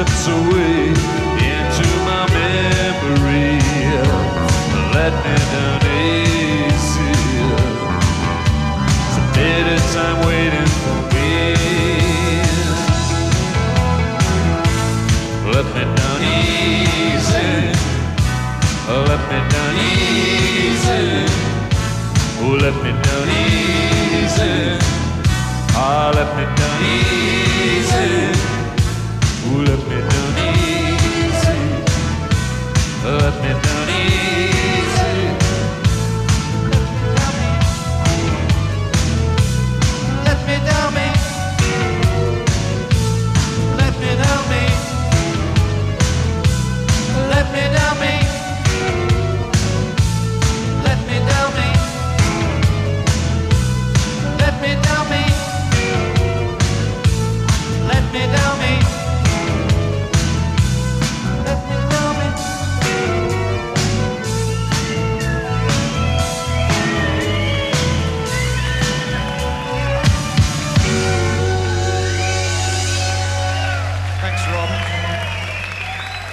slips away into my memory. Let me down easy. Some better time waiting for me. Let me down easy. Let me down easy. Oh, let me down easy. Ah, let me down easy. Who let me down.